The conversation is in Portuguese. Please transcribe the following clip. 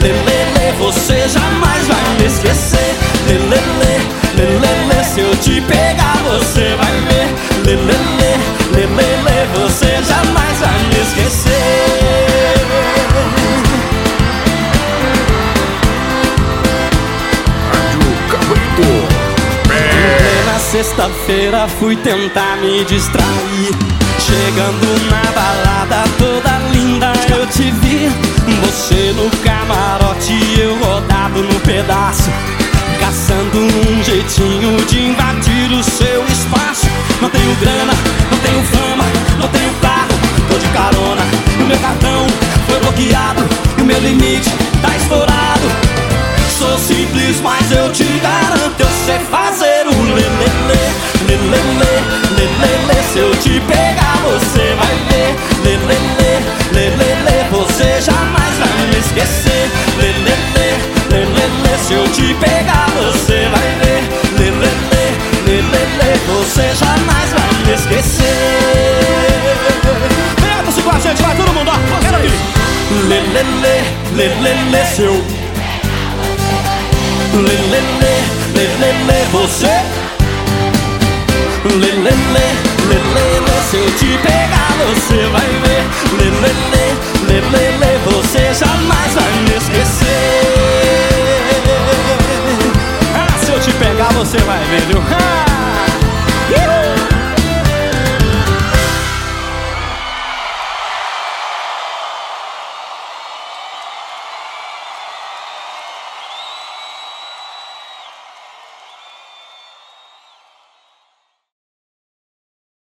lelele, Você jamais vai me esquecer, lelele, lelele Se eu te pegar, você vai ver, lelele, lelele Você jamais vai me esquecer. Na sexta-feira fui tentar me distrair. Chegando na balada toda pedaço Caçando um jeitinho de invadir o seu espaço Não tenho grana, não tenho fama, não tenho carro Tô de carona, o meu cartão foi bloqueado E o meu limite tá estourado Sou simples, mas eu te garanto, eu sei fazer o lelele, lelele, lelele. Se eu te pegar, você você